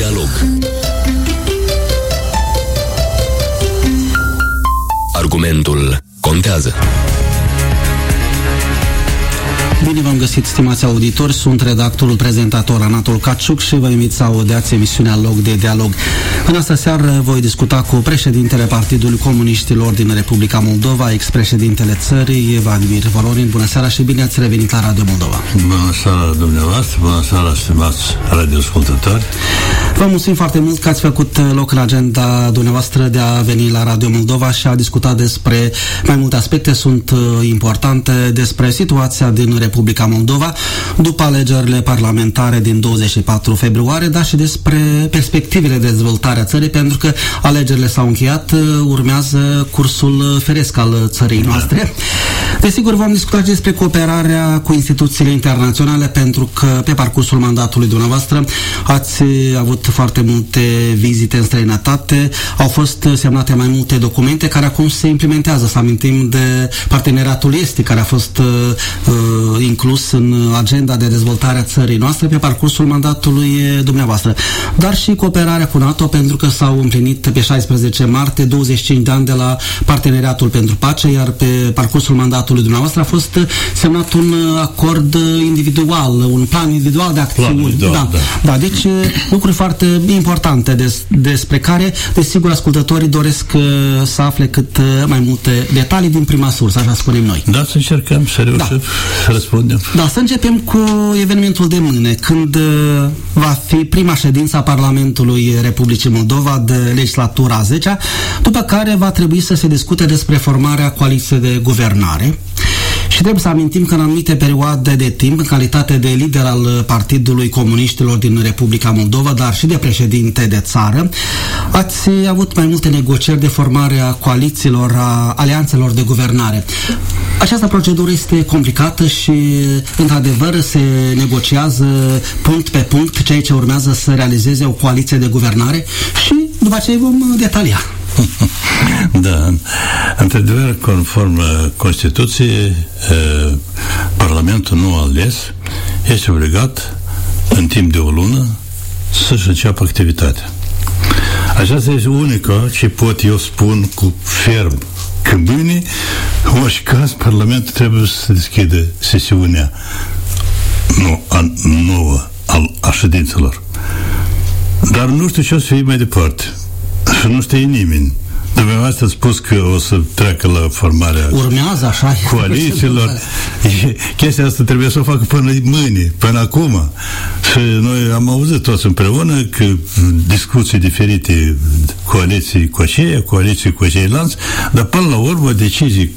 dialog. Argumentul contează. Bine v-am găsit, stimați auditori, sunt redactorul prezentator Anatol Caciuc și vă invit să audeați emisiunea Log de Dialog. În asta seară voi discuta cu președintele Partidului Comuniștilor din Republica Moldova, ex-președintele țării, Vladimir Voronin. Bună seara și bine ați revenit la Radio Moldova. Bună seara dumneavoastră, bună seara stimați radioascultători. Vă mulțumim foarte mult că ați făcut loc în agenda dumneavoastră de a veni la Radio Moldova și a discuta despre mai multe aspecte sunt uh, importante despre situația din Republica Moldova după alegerile parlamentare din 24 februarie, dar și despre perspectivele de dezvoltare a țării, pentru că alegerile s-au încheiat, uh, urmează cursul feresc al țării noastre. Desigur, vom discuta despre cooperarea cu instituțiile internaționale, pentru că pe parcursul mandatului dumneavoastră ați avut foarte multe vizite în străinătate, au fost semnate mai multe documente care acum se implementează. Să amintim de parteneriatul estic care a fost uh, uh, inclus în agenda de dezvoltare a țării noastre pe parcursul mandatului dumneavoastră. Dar și cooperarea cu NATO pentru că s-au împlinit pe 16 martie 25 de ani de la parteneriatul pentru pace, iar pe parcursul mandatului dumneavoastră a fost semnat un acord individual, un plan individual de acțiuni. da, da. da, deci lucruri foarte importante des, despre care, desigur, ascultătorii doresc uh, să afle cât uh, mai multe detalii din prima sursă, așa spunem noi. Da, să încercăm să reușim da. să răspundem. Da, să începem cu evenimentul de mâine, când uh, va fi prima ședință a Parlamentului Republicii Moldova de legislatura 10 după care va trebui să se discute despre formarea coaliției de guvernare. Și trebuie să amintim că în anumite perioade de timp, în calitate de lider al Partidului Comuniștilor din Republica Moldova, dar și de președinte de țară, ați avut mai multe negocieri de formare a coalițiilor, a alianțelor de guvernare. Această procedură este complicată și, într-adevăr, se negociază punct pe punct ceea ce urmează să realizeze o coaliție de guvernare și după aceea vom detalia. da, într-adevăr, conform uh, Constituției, uh, Parlamentul nu ales este obligat în timp de o lună să-și înceapă activitatea. Aceasta este unica ce pot eu spun cu ferm că mâine, în orice caz, Parlamentul trebuie să deschidă sesiunea nu, a, nouă al, a ședințelor. Dar nu știu ce o să fie mai departe. Și nu știe nimeni. Dumneavoastră a spus că o să treacă la formarea Urmează așa coalițiilor. Chestia asta trebuie să o facă până mâine, până acum. Și noi am auzit toți împreună că discuții diferite, coaliții cu aceia, coaliții cu ceilalți, dar până la urmă decizii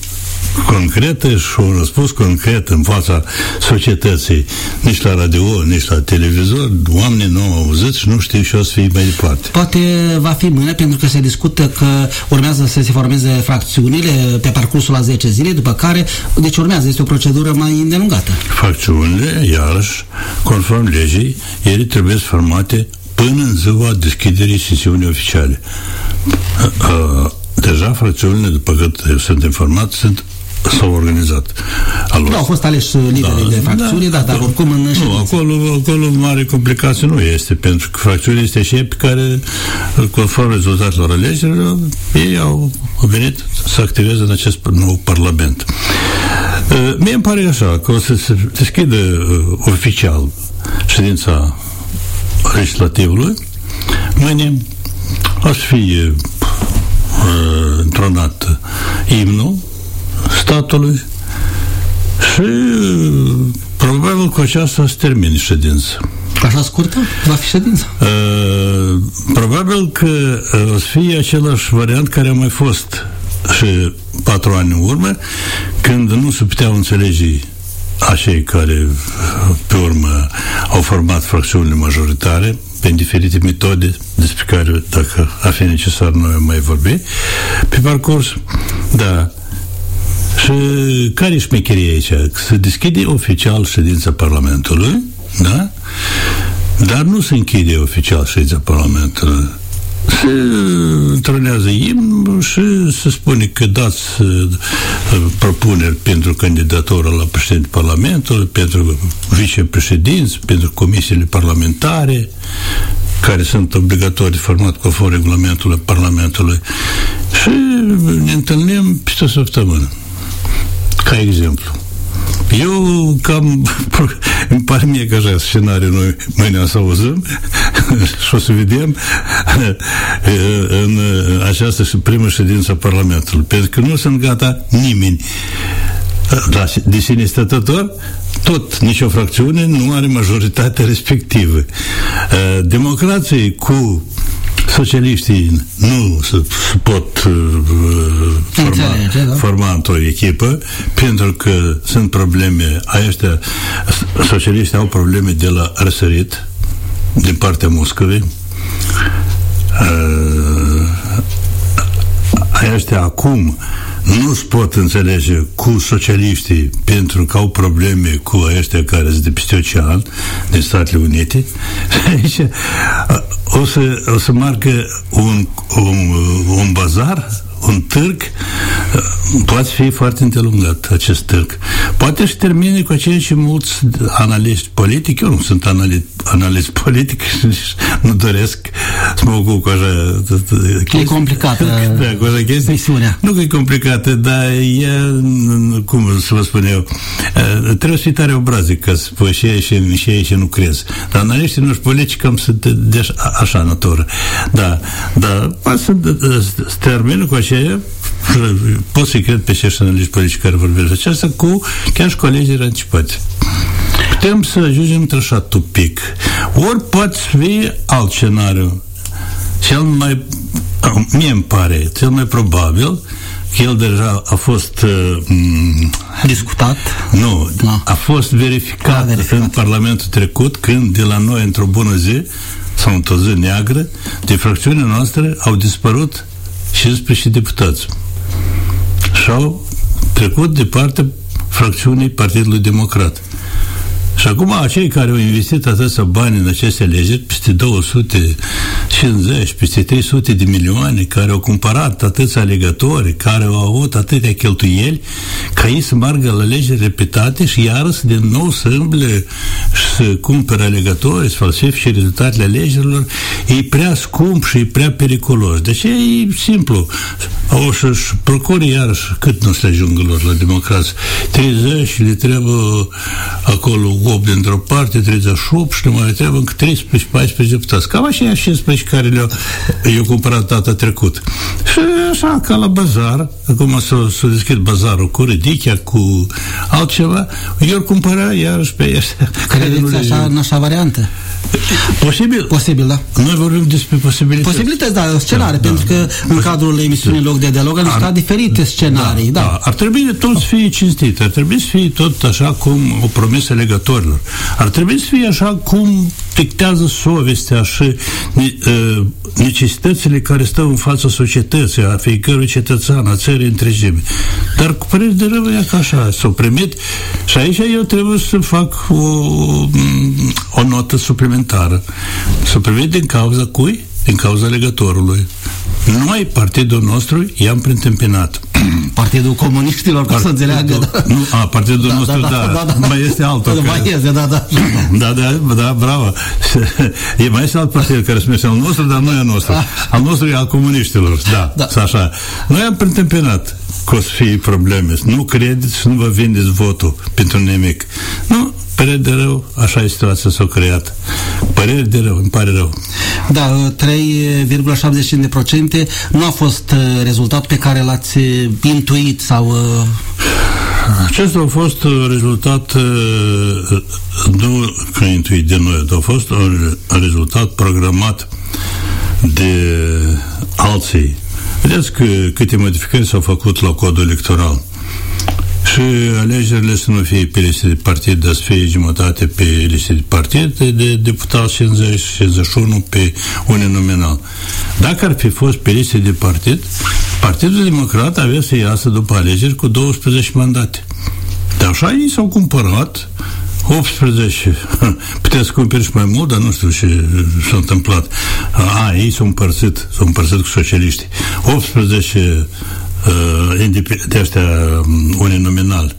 concretă și un răspuns concret în fața societății, nici la radio, nici la televizor, oamenii nu au auzit și nu știu și o să fie mai departe. Poate va fi mâine, pentru că se discută că urmează să se formeze fracțiunile pe parcursul a 10 zile, după care, deci urmează, este o procedură mai îndelungată. Fracțiunile, iarăși, conform legii, ele trebuie formate până în ziua deschiderii sesiunii oficiale. Deja fracțiunile, după cât sunt informat, sunt s-au organizat. Alo. Da, au fost aleși liderii da, de fracțiuni, da, da, dar oricum în Nu, acolo, acolo mare complicație nu este, pentru că fracțiunile este și pe care, conform rezultatelor alegerilor, ei au venit să activeze în acest nou parlament. Uh, mie îmi pare așa, că o să se deschidă uh, oficial ședința legislativului, mâine o să fie uh, întronat imnul statului și probabil cu aceasta se termine ședința. Așa scurtă? Va fi ședința? Uh, probabil că uh, o să fie același variant care a mai fost și patru ani în urmă, când nu se puteau înțelege acei care pe urmă au format fracțiunile majoritare prin diferite metode despre care, dacă a fi necesar, noi mai vorbi pe parcurs, da, și care e șmecheria aici? Se deschide oficial ședința Parlamentului, da? Dar nu se închide oficial ședința Parlamentului. Se întâlnează imn și se spune că dați uh, propuneri pentru candidatura la președinte Parlamentului, pentru vicepreședinți, pentru comisiile parlamentare care sunt obligatorii format conform regulamentului Parlamentului și ne întâlnim peste o săptămână. Ca exemplu. Eu cam îmi pare mie că așa scenariu noi mâine o să auzim și o să vedem în această primă ședință a Parlamentului. Pentru că nu sunt gata nimeni la, de sine stătător, tot nicio fracțiune nu are majoritatea respectivă. Democrații cu socialiștii nu se, se pot uh, forma, Înțelege, da? forma într-o echipă pentru că sunt probleme ăștia, socialiștii au probleme de la răsărit din partea Moscovei uh, ăștia acum nu se pot înțelege cu socialiștii pentru că au probleme cu ăștia care sunt de peste ocean, din Statele Unite. o să, o să marcă un, un, un bazar un târg poate fi foarte îndelungat acest târg. Poate și termine cu aceia și mulți analiști politici, eu nu sunt analist, analist politic și nu doresc să mă ocup cu așa chestii. E complicată da, cu așa chestii. Misiunea. Nu că e complicată, dar e, cum să vă spun eu, trebuie să fii tare obrazic ca să spui și ei și, și, ei și nu crezi. Dar analiștii noștri politici cam sunt de așa natură. Da, da, poate să termină cu aceea pot să-i cred pe acești analiști politici care vorbesc aceasta cu chiar și colegii anticipați. Putem să ajungem într-așa tupic. Ori poate fi alt scenariu. Cel mai, mie îmi pare, cel mai probabil că el deja a fost uh, discutat. Nu, no. a fost verificat, a verificat în Parlamentul trecut când de la noi într-o bună zi sau într-o zi neagră, de fracțiunea noastră au dispărut 15 deputați și au trecut de partea fracțiunii Partidului Democrat. Și acum acei care au investit atâția bani în aceste alegeri, peste 250, peste 300 de milioane, care au cumpărat atâția alegători, care au avut atâtea cheltuieli, ca ei să meargă la alegeri repetate și iarăși din nou să îmble și să cumpere alegători, să falsifice rezultatele alegerilor, e prea scump și e prea periculos. Deci e simplu. O să-și procure iarăși cât nu se ajungă lor la democrație. 30 le trebuie acolo 8 dintr-o parte, 38 și mai trebuie încă 13-14 deputați. Cam așa 15 care le-au eu cumpărat data trecut. Și așa, ca la bazar, acum s-a, s-a deschid bazarul cu ridichea, cu altceva, eu cumpăra iarăși pe ăștia. Credeți așa, în așa variantă? Posibil. Posibil, da. Noi vorbim despre posibilități. Posibilități, da, scenarii, da, pentru da. că în cadrul emisiunii Loc de Dialog au existat diferite scenarii, da, da. da. Ar trebui tot să fie cinstit, ar trebui să fie tot așa cum o promesă legătorilor. Ar trebui să fie așa cum dictează sovestea și uh, necesitățile care stau în fața societății, a fiecărui cetățean, a țării întregime. Dar cu păreri de rău e ca așa, s-o primit și aici eu trebuie să fac o, o notă suplimentară. S-o primit din cauza cui? Din cauza legătorului. Noi, partidul nostru, i-am preîntâmpinat. Partidul Comuniștilor, ca să înțeleagă. Da. Nu, a, partidul da, nostru, da, da, da, da, da. Mai este altul. Da, mai este, da, da. Da, da, da, bravo. E mai este alt partid care se numește al nostru, dar nu e al nostru. Ah. Al nostru e al comuniștilor, da, da. așa. Noi am preîntâmpinat că o să fie probleme. Nu credeți și nu vă vindeți votul pentru nimic. Nu, Păreri de rău, așa e situația s-a creat. Păreri de rău, îmi pare rău. Da, 3,75% nu a fost uh, rezultat pe care l-ați uh, intuit sau... Uh, Acesta a fost rezultat nu că intuit de noi, a fost un rezultat programat de alții. Vedeți că câte modificări s-au făcut la codul electoral și alegerile să nu fie pe liste de partid, dar să fie jumătate pe liste de partid, de deputat 50 61 pe uninominal. Dacă ar fi fost pe liste de partid, Partidul Democrat avea să iasă după alegeri cu 12 mandate. Dar așa ei s-au cumpărat 18. Puteți cumperi și mai mult, dar nu știu ce s-a întâmplat. A, ei s-au împărțit, s-au împărțit cu socialiștii. 18 uh, de ăștia um, uninominal.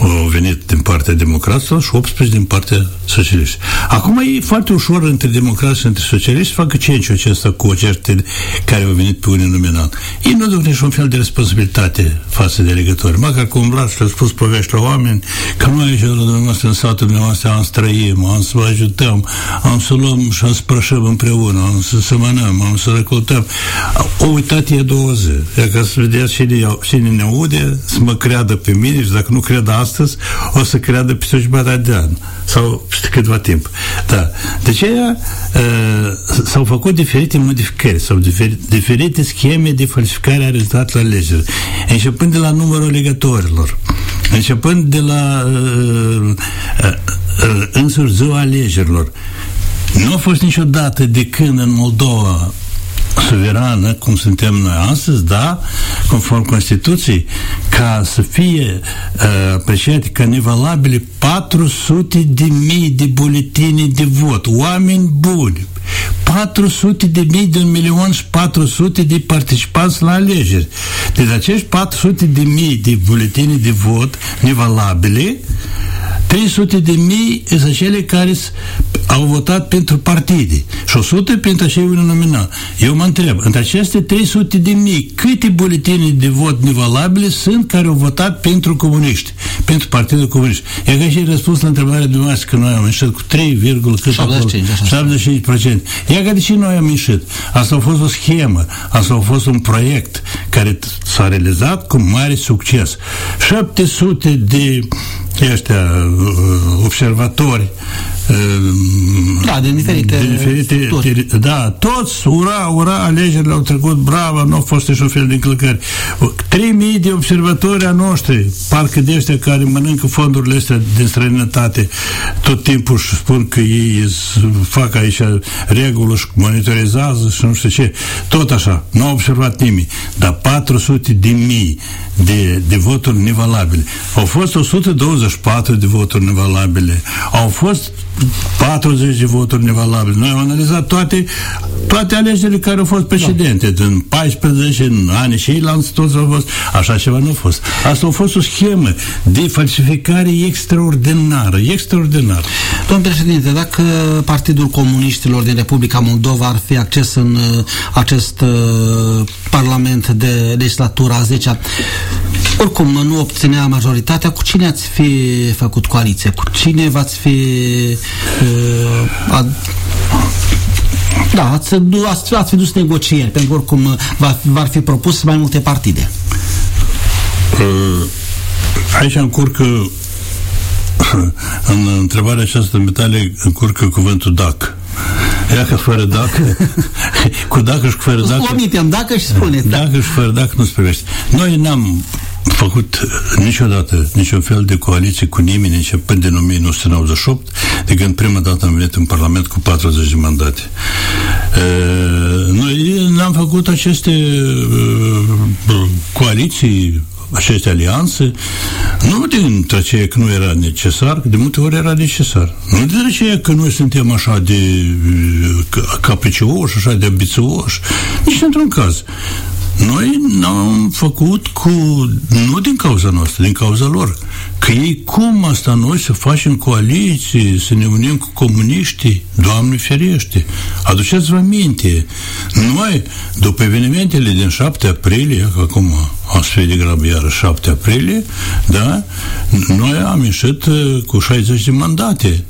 Au venit din partea democraților și 18 din partea socialiști. Acum e foarte ușor între democrați și între socialiști să facă cenciul acesta cu ocerte care au venit pe unii nominal. Ei nu duc niciun fel de responsabilitate față de legători. Măcar că umblat și le spus povești la oameni că noi aici la dumneavoastră în satul dumneavoastră am străim, am să vă ajutăm, am să luăm și am să prășăm împreună, am să semănăm, am să recoltăm. O uitat e două zile. E ca să vedeți cine, cine ne aude, să mă creadă pe mine și dacă nu cred astăzi, o să creadă pe jumătate de an sau peste câtva timp. Da. De aceea uh, s-au făcut diferite modificări sau diferite, diferite scheme de falsificare a rezultatelor alegerilor. Începând de la numărul legătorilor, începând de la uh, uh, uh, însuși ziua alegerilor. Nu a fost niciodată de când în Moldova suverană, cum suntem noi astăzi, da, conform Constituției, ca să fie uh, apreciate ca nevalabile 400 de mii de buletine de vot, oameni buni, 400 de mii de un milion și 400 de participanți la alegeri. Deci acești 400 de mii de buletine de vot nevalabile 300 de mii sunt cele care au votat pentru partide și 100 pentru acei nominal. Eu mă întreb, între aceste 300 de mii, câte buletine de vot nevalabile sunt care au votat pentru comuniști, pentru Partidul Comunist? E ca și răspuns la întrebarea dumneavoastră că noi am ieșit cu 3, cât 75%. E ca de ce noi am ieșit? Asta a fost o schemă, asta a fost un proiect care s-a realizat cu mare succes. 700 de ăștia observatori da, din diferite, din diferite teri, Da, toți, ura, ura, alegerile au trecut, bravo, nu au fost niciun fel de încălcări. 3000 de observatori a noștri, parcă de ăștia care mănâncă fondurile astea din străinătate, tot timpul și spun că ei fac aici regulă și monitorizează și nu știu ce. Tot așa, nu au observat nimeni. Dar 400 de mii de, de voturi nevalabile. Au fost 124 de voturi nevalabile. Au fost 40 de voturi nevalabile. Noi am analizat toate, toate alegerile care au fost precedente, da. din 14, în anii ceilalți, toți au fost. Așa ceva nu a fost. Asta a fost o schemă de falsificare extraordinară, extraordinară. Domnul președinte, dacă Partidul Comuniștilor din Republica Moldova ar fi acces în uh, acest uh, Parlament de legislatura a 10 oricum nu obținea majoritatea, cu cine ați fi făcut coaliție? Cu cine v-ați fi uh, ad... Da, ați, ați, ați fi dus negocieri, pentru că oricum va, va fi propus mai multe partide. Uh, aici încurcă în întrebarea aceasta metale încurcă cuvântul DAC. Dacă fără dacă, cu dacă și cu fără dacă... Omitem dacă și spuneți. Dacă da. și fără dacă nu se privește. Noi n-am făcut niciodată niciun fel de coaliție cu nimeni începând din 1998, de când prima dată am venit în Parlament cu 40 de mandate. Noi n-am făcut aceste coaliții aceste alianțe, nu din aceea că nu era necesar, că de multe ori era necesar. Nu din aceea că noi suntem așa de capricioși, așa de ambițioși, nici într-un caz. Noi n-am făcut cu, nu din cauza noastră, din cauza lor. Că ei cum asta noi să facem coaliții, să ne unim cu comuniștii? Doamne ferește! Aduceți-vă aminte, noi, după evenimentele din 7 aprilie, că acum am să fie de grabă iară 7 aprilie, da, noi am ieșit uh, cu 60 de mandate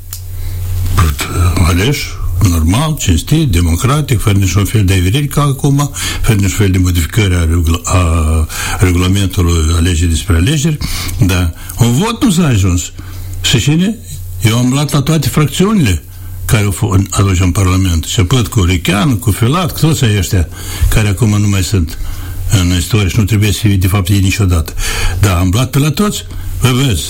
aleși normal, cinstit, democratic, fără niciun fel de averiri ca acum, fără niciun fel de modificări a, regula, a regulamentului alegeri despre alegeri, da. Un vot nu s-a ajuns. Și cine? Eu am luat la toate fracțiunile care au fost atunci în Parlament. Și apăt cu Richean, cu Filat, cu toți ăștia care acum nu mai sunt în istorie și nu trebuie să fie de fapt ei niciodată. Da, am luat pe la toți. Vă vezi,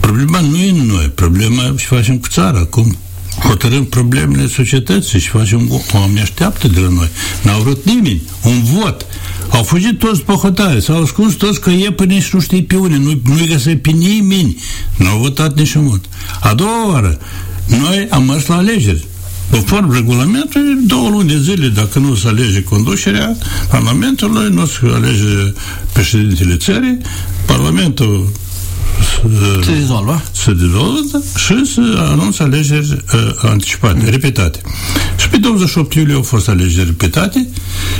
problema nu e în noi, problema și facem cu țara, cum hotărâm problemele societății și facem, oamenii așteaptă de la noi. N-au vrut nimeni, un vot. Au fugit toți pe hotare, s-au ascuns toți că e până și nu știi pe unde, nu, nu-i găsesc pe nimeni. N-au votat nici un vot. A doua oară, noi am mers la alegeri. Conform regulamentului, două luni de zile, dacă nu se alege conducerea Parlamentului, nu se alege președintele țării, Parlamentul Se dizolvă. Se dizolvă da, și să anunță alegeri uh, anticipate, mm. repetate. Și pe 28 iulie au fost alegeri repetate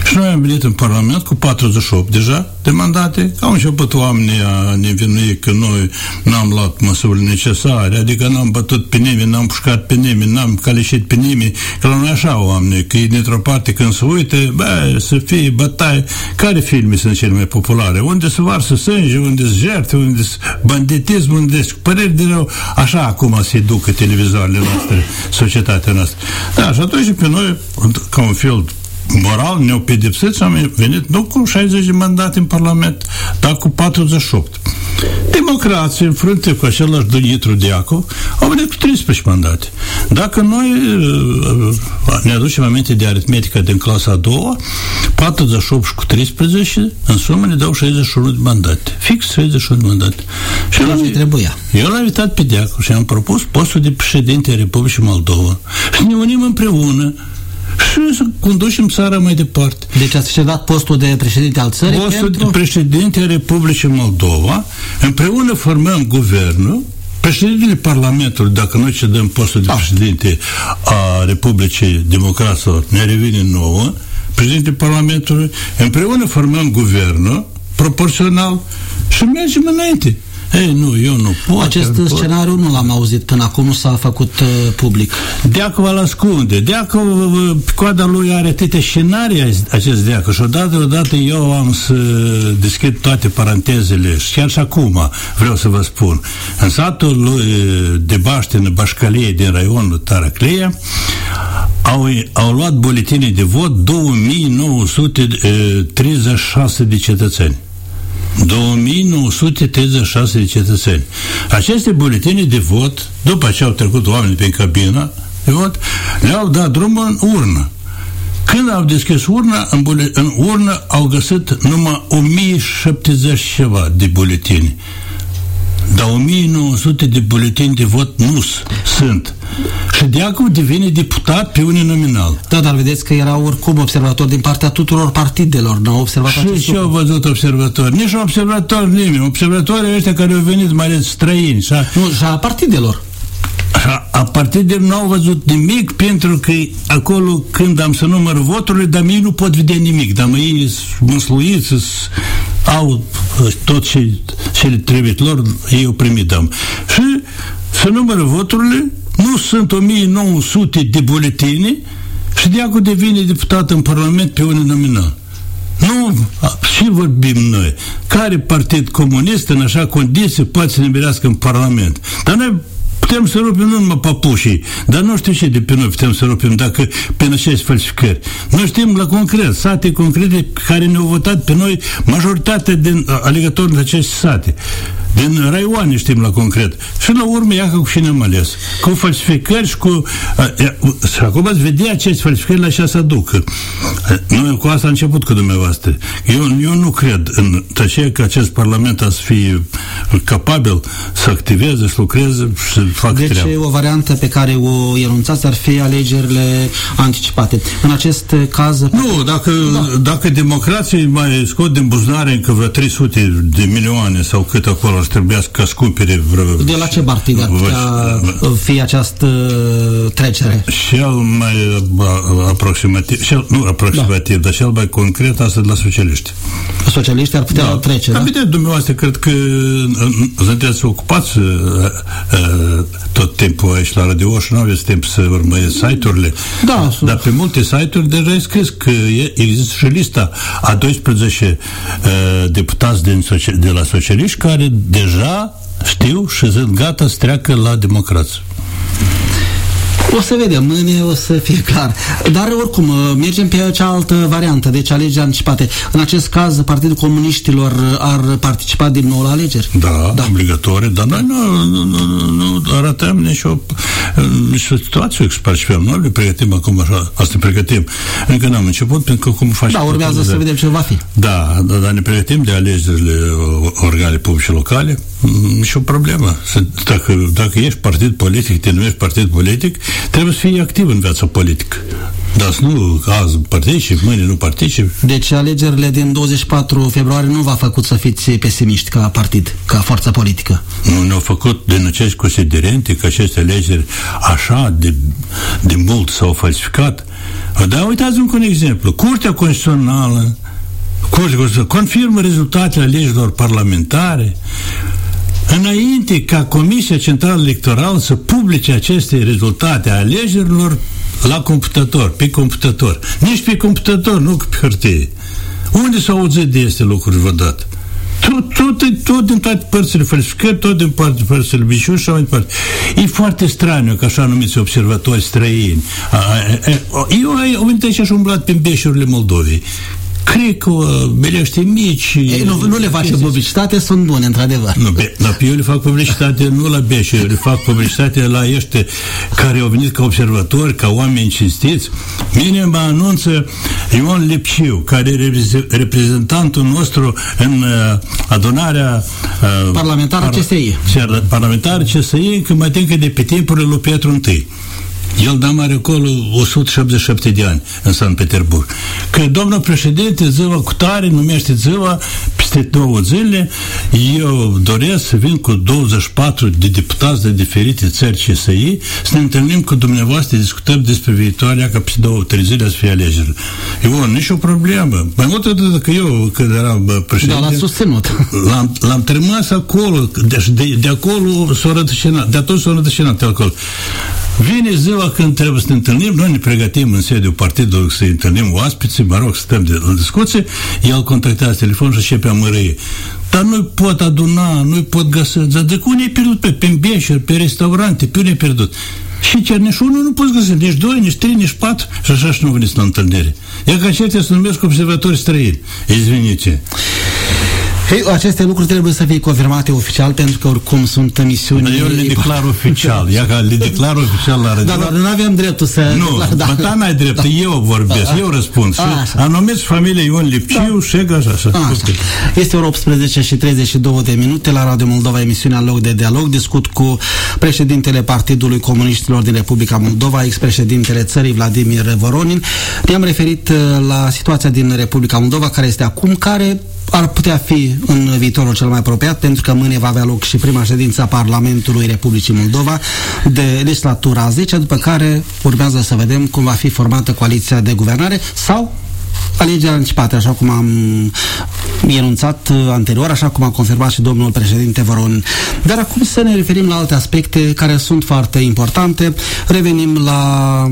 și noi am venit în Parlament cu 48 deja de mandate. Au început oamenii a ne vinui că noi n-am luat măsurile necesare, adică n-am bătut pe nimeni, n-am pușcat pe nimeni, n-am calișit pe nimeni, că la noi așa oamenii, că e dintr-o parte când se uite, bă, să fie bătaie. Care filme sunt cele mai populare? Unde se varsă sânge, unde se jertfe, unde se banditism, unde se păreri de rău. Așa acum se ducă televizoarele noastre, societatea noastră. Da, și atunci pe noi, ca un fel moral ne-au pedepsit și am venit nu cu 60 de mandate în Parlament, dar cu 48. Democrație, în frunte cu același Dumitru Deacu, au venit cu 13 mandate. Dacă noi uh, ne aducem aminte de aritmetică din clasa a doua, 48 și cu 13, în sumă ne dau 61 de mandate. Fix 61 de mandate. Și el trebuia. Eu l-am invitat pe Deacu și am propus postul de președinte a Republicii Moldova. Și ne unim împreună și să conducem țara mai departe. Deci ați cedat postul de președinte al țării Postul pentru... de președinte a Republicii Moldova, împreună formăm guvernul, președintele Parlamentului, dacă noi cedăm postul de președinte a Republicii Democraților, ne revine nouă, președintele Parlamentului, împreună formăm guvernul, proporțional, și mergem înainte. Ei, nu, eu nu pot. Acest eu scenariu pot. nu l-am auzit până acum, nu s-a făcut uh, public. Deacu îl ascunde. Deacu, pe coada lui are atâtea scenarii acest Deacu și odată, odată eu am să deschid toate parantezele și chiar și acum vreau să vă spun. În satul lui de Baștin, Bașcalie, din raionul Taracleia, au, au luat buletine de vot 2936 de cetățeni. 2936 de cetățeni. Aceste buletine de vot, după ce au trecut oamenii pe cabina de vot, le-au dat drumul în urnă. Când au deschis urna, în, bule- în urnă au găsit numai 1070 ceva de buletine. Dar 1900 de buletini de vot nu sunt. Și Deacov devine deputat pe unii nominal. Da, dar vedeți că era oricum observator din partea tuturor partidelor. Nu au observat Și ce au văzut observatori? Nici observator nimeni. Observatorii ăștia care au venit mai ales străini. Și a... Nu, și a partidelor. A, a partidele nu au văzut nimic pentru că acolo când am să număr voturile, dar mie nu pot vedea nimic. Dar măi măsluiți, au tot ce, ce le trebuie lor, ei o primit dăm. Și să numără voturile, nu sunt 1900 de buletine și Deacu devine deputat în Parlament pe unul nominal. Nu, și vorbim noi. Care partid comunist în așa condiții poate să ne în Parlament? Dar noi putem să rupem nu numai papușii, dar nu știu ce de pe noi putem să rupem dacă prin aceste falsificări. Noi știm la concret, sate concrete care ne-au votat pe noi majoritatea din alegători de aceste sate. Din raioane știm la concret. Și la urmă, ia cu cine am ales. Cu falsificări și cu... și acum ați vedea aceste falsificări la ce să aduc. Noi cu asta am început cu dumneavoastră. Eu, eu nu cred în tăcere că acest parlament a să fie capabil să activeze, să lucreze și să facă Deci treaba. o variantă pe care o enunțați ar fi alegerile anticipate. În acest caz... Nu, dacă, da. dacă democrații mai scot din buzunare încă vreo 300 de milioane sau cât acolo ar trebui ca scumpere vreo... De la ce partid ar putea fi această trecere? Cel mai aproximativ, cel, nu aproximativ, da. dar cel mai concret asta de la socialiști. Socialiști ar putea da. trece, da? Evident, dumneavoastră, cred că sunteți ocupați tot timpul aici la radio și nu aveți timp să urmăriți site-urile. Da, Dar pe multe site-uri deja e scris că există și lista a 12 uh, deputați din, de la socialiști care deja știu și sunt gata să treacă la democrație. O să vedem, mâine o să fie clar. Dar oricum, mergem pe cealaltă variantă, deci alegeri anticipate. În acest caz, Partidul Comuniștilor ar participa din nou la alegeri? Da, da. obligatoriu, dar noi nu, nu, nu, nu arătăm nicio, nicio situație să participăm. Noi le pregătim acum așa, asta pregătim. Încă n-am început, pentru că cum facem... Da, urmează să vedem ce va fi. Da, dar da, ne pregătim de alegerile organe publice locale, nicio problemă. Dacă, dacă ești partid politic, te numești partid politic, trebuie să fii activ în viața politică. Dar să nu azi particip, mâine nu particip. Deci alegerile din 24 februarie nu v-a făcut să fiți pesimiști ca partid, ca forță politică. nu ne-au făcut din acești considerente că aceste alegeri așa de, de mult s-au falsificat. Dar uitați un exemplu. Curtea Constituțională Curtea confirmă rezultatele alegerilor parlamentare înainte ca Comisia Centrală Electorală să publice aceste rezultate a alegerilor la computator, pe computator. Nici pe computator, nu pe hârtie. Unde s-au auzit de este lucruri vădat? Tot, tot, tot din toate părțile falsificări, tot din toate părțile biciuși și mai departe. E foarte straniu că așa numiți observatori străini. Eu am venit aici și umblat pe beșurile Moldovei cred că belește mici... Ei, nu, nu le face publicitate, sunt bune, într-adevăr. Nu, be, dar eu le fac publicitate nu la Beș, eu le fac publicitate la ăștia care au venit ca observatori, ca oameni cinstiți. Mine mă anunță Ion Lipciu, care e reprezentantul nostru în uh, adunarea uh, parlamentară par, CSI. Parlamentară CSI, că mă tem că de pe timpurile lui Petru I. El da are acolo 177 de ani în San Petersburg. Că domnul președinte, ziua cu tare, numește ziua, peste două zile, eu doresc să vin cu 24 de deputați de diferite țări CSI, să ne întâlnim cu dumneavoastră, discutăm despre viitoarea, ca peste două, trei zile să fie alegeri. Eu, nici o problemă. Mai mult atât că eu, când eram președinte... Da, l-ați susținut. L-am, l-am trimis acolo, deci de, de acolo s-a rătășinat, de atunci s-a rătășinat acolo. Vine ziua când trebuie să ne întâlnim, noi ne pregătim în sediul partidului să întâlnim oaspeții, mă rog, să stăm de la discuție, el contactează telefon și începe a mărăie. Dar nu pot aduna, nu pot găsi. Dar de cum ne-ai pierdut pe, pe beșeri, pe restaurante, pe unde ai pierdut? Și Cerneșul nu poți găsi, nici doi, nici trei, nici patru și așa și nu veniți la întâlnire. E că aceștia se numesc observatori străini. Izviniți. Ei, aceste lucruri trebuie să fie confirmate oficial pentru că oricum sunt misiuni... Dar eu le declar oficial. Ia că le declar oficial la radio. Dar nu avem dreptul să... Nu, declar, da. ta n-ai drept, da. eu vorbesc, da. eu răspund. Și am numit familia Ion Lipciu da. și așa, așa. așa. Este ora 18 și 32 de minute la Radio Moldova, emisiunea Loc de Dialog. Discut cu președintele Partidului Comuniștilor din Republica Moldova, ex-președintele țării Vladimir Voronin. Ne-am referit uh, la situația din Republica Moldova, care este acum, care ar putea fi în viitorul cel mai apropiat, pentru că mâine va avea loc și prima ședință a Parlamentului Republicii Moldova de legislatura 10, după care urmează să vedem cum va fi formată coaliția de guvernare sau alegerea anticipată, așa cum am enunțat anterior, așa cum a confirmat și domnul președinte Voron. Dar acum să ne referim la alte aspecte care sunt foarte importante. Revenim la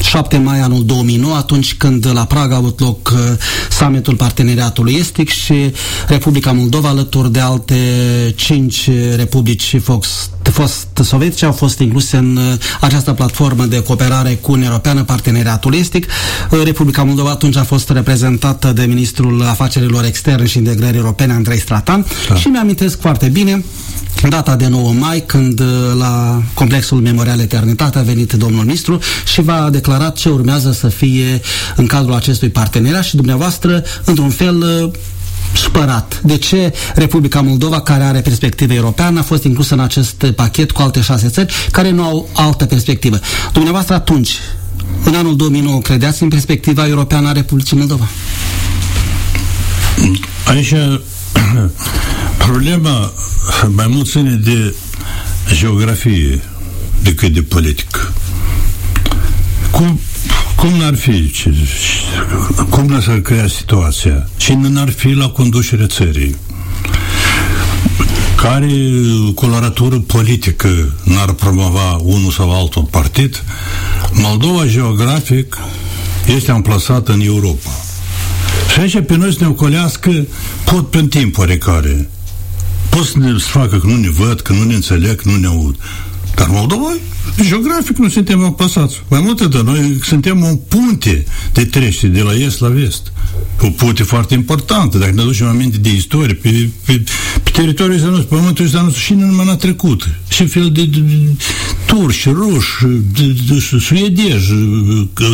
7 mai anul 2009, atunci când la Praga a avut loc uh, summitul parteneriatului estic și Republica Moldova, alături de alte cinci republici fost, fost sovietice, au fost incluse în uh, această platformă de cooperare cu Uniunea Europeană, parteneriatul estic. Uh, Republica Moldova atunci a fost reprezentată de ministrul afacerilor externe și integrării europene, Andrei Stratan, da. și mi-amintesc foarte bine data de 9 mai, când la complexul Memorial Eternitate a venit domnul ministru și va declarat ce urmează să fie în cadrul acestui parteneriat și dumneavoastră, într-un fel, supărat. De ce Republica Moldova, care are perspectivă europeană, a fost inclusă în acest pachet cu alte șase țări care nu au altă perspectivă? Dumneavoastră atunci, în anul 2009, credeați în perspectiva europeană a Republicii Moldova? Aici problema mai mult ține de geografie decât de politică. Cum, cum n-ar fi? Ce, cum n-ar crea situația? Cine n-ar fi la conducerea țării? Care coloratură politică n-ar promova unul sau altul partid? Moldova geografic este amplasată în Europa. Și aici pe noi să ne ocolească pot pe timp oarecare. Pot să ne facă că nu ne văd, că nu ne înțeleg, că nu ne aud. Dar Moldova, geografic, nu suntem aplasați. Mai multe de noi suntem un punte de trecere de la est la vest. O punte foarte importantă. Dacă ne ducem aminte de istorie, pe, pe, pe teritoriul ăsta nostru, pământul ăsta nostru, și numai n-a trecut. Și fel de, de, de turci, ruși, de, de, suedezi,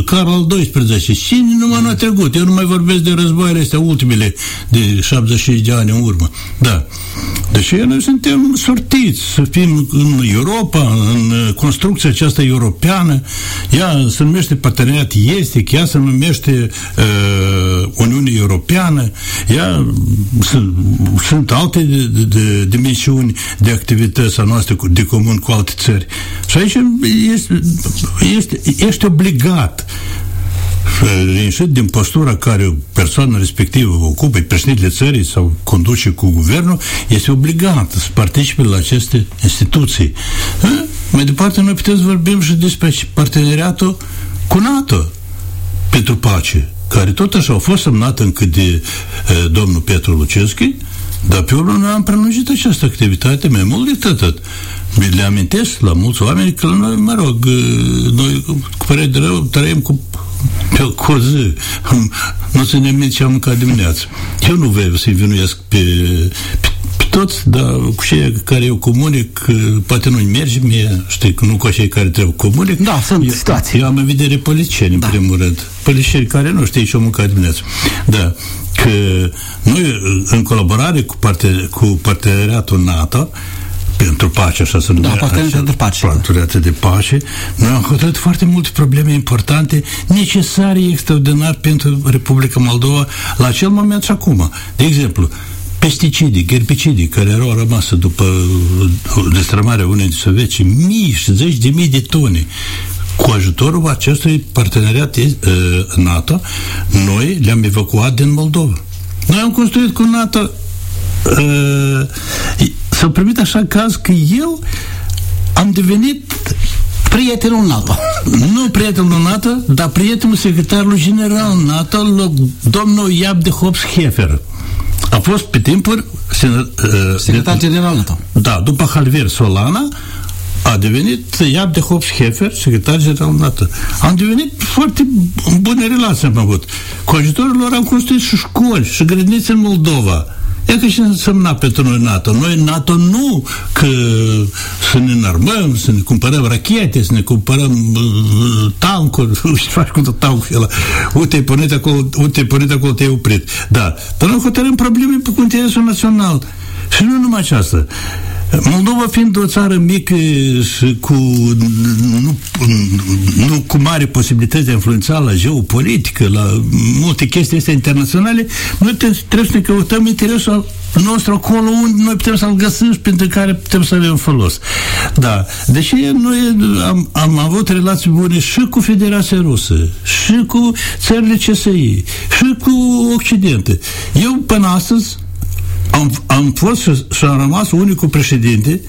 Carl al XII, și numai n-a trecut. Eu nu mai vorbesc de războaiele astea ultimele de 75 de ani în urmă. Da. Deci noi suntem sortiți să fim în Europa, în uh, construcția aceasta europeană, ea se numește parteneriat estic, ea se numește uh, Uniunii Europeană, ea, sunt, sunt alte de, de, dimensiuni de activități a noastră de comun cu alte țări. Și aici este, este, este obligat ieșit din postura care persoana respectivă ocupă, președintele țării sau conduce cu guvernul, este obligat să participe la aceste instituții. Ha? Mai departe, noi putem să vorbim și despre parteneriatul cu NATO pentru pace, care tot așa a fost semnat încă de e, domnul Petru Lucescu, dar pe urmă noi am prelungit această activitate mai mult decât atât. Le amintesc la mulți oameni că noi, mă rog, noi, cu părere de rău, trăim cu pe o coză. Nu ține minte ce am mâncat dimineață. Eu nu vreau să-i vinuiesc pe, pe, pe toți, dar cu cei care eu comunic, poate nu-i merge mie, știi, nu cu cei care trebuie comunic. Da, sunt eu, situații. Eu am în vedere politicieni, da. în primul rând. Politicieni care nu știu ce am mâncat dimineață. Da. Că noi, în colaborare cu, parte, cu parteneriatul NATO, pentru pace, așa se numea. Da, parteneriatul de pace. Parteneriatul de pace. Noi am hotărât foarte multe probleme importante, necesare, extraordinar pentru Republica Moldova la acel moment și acum. De exemplu, pesticidii, gerbicidii care erau rămas după destrămarea unei de Sovieci, mii și zeci de mii de tone cu ajutorul acestui parteneriat uh, NATO, noi le-am evacuat din Moldova. Noi am construit cu NATO uh, s-a primit așa caz că eu am devenit prietenul NATO. Nu prietenul NATO, dar prietenul secretarului general NATO, domnul Iab de Hops Hefer. A fost pe timpuri uh, secretar general NATO. Da, după Halver Solana, a devenit Iab de Hops Hefer, secretar general NATO. Am devenit foarte bune relații am avut. Cu ajutorul lor am construit și școli și grădinițe în Moldova. E că și însemna pentru noi NATO. Noi NATO nu că să ne înarmăm, să ne cumpărăm rachete, să ne cumpărăm uh, tancuri, ce faci cu tot tancul ăla. Uite, pornit acolo, uite, pornit acolo, te-ai oprit. Da. Dar noi hotărâm probleme pe interesul național. Și nu numai aceasta. Moldova fiind o țară mică și cu nu, nu cu mare posibilități de a influența la geopolitică, la multe chestii astea internaționale, noi trebuie să ne căutăm interesul nostru acolo unde noi putem să-l găsim și pentru care putem să avem folos. Da. Deși noi am, am avut relații bune și cu Federația Rusă, și cu țările CSI, și cu Occidente. Eu până astăzi am, am fost și, și am rămas unicul președinte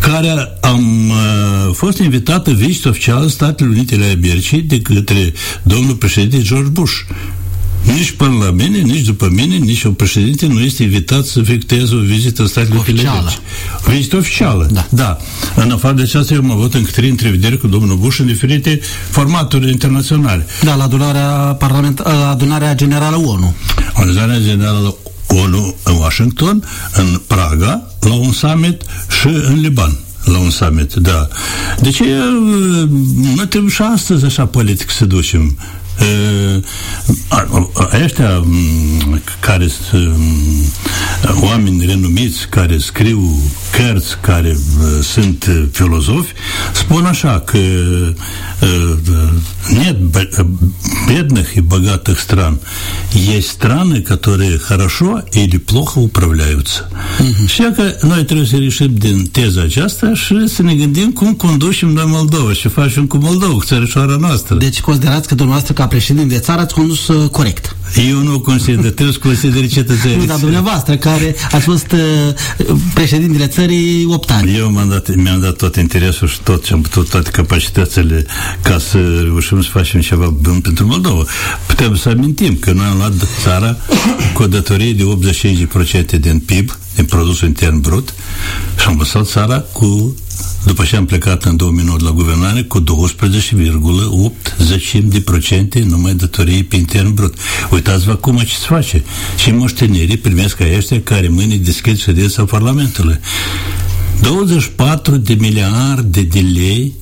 care am uh, fost invitată vizit oficial în Statele Unite ale Americii de către domnul președinte George Bush. Nici până la mine, nici după mine, nici un președinte nu este invitat să efectueze o vizită în Statele Unite ale Americii. O vizită oficială. Da. da. În afară de aceasta, eu am avut încă trei întrevederi cu domnul Bush în diferite formaturi internaționale. Da, la adunarea, parlament, adunarea generală ONU. Adunarea generală ONU în Washington, în Praga, la un summit și în Liban la un summit, da. Deci noi trebuie și astăzi așa politic să ducem ăștia care sunt oameni renumiți, care scriu cărți, care sunt filozofi, spun așa că нет бедных и богатых стран. Есть страны, которые хорошо или плохо управляются. Uh-huh. Și că noi trebuie să ieșim din teza aceasta și să ne gândim cum conducem noi Moldova și facem cu Moldova, cu țărișoara noastră. Deci considerați că dumneavoastră ca președinte de țară ați condus uh, corect. Eu nu consider, trebuie să consideri cetățenii. Nu, dar dumneavoastră, care ați fost uh, președintele țării 8 ani. Eu m-am dat, mi-am dat tot interesul și tot ce am putut, toate capacitățile ca să reușim să facem ceva bun pentru Moldova. Putem să amintim că noi am luat țara cu o datorie de 85% din PIB, din produsul intern brut, și am lăsat țara cu după ce am plecat în 2009 la guvernare, cu 12,8 de procente numai datoriei pe intern brut. Uitați-vă acum ce se face. Și moștenirii primesc ca ăștia care mâine deschid ședința Parlamentului. 24 de miliarde de lei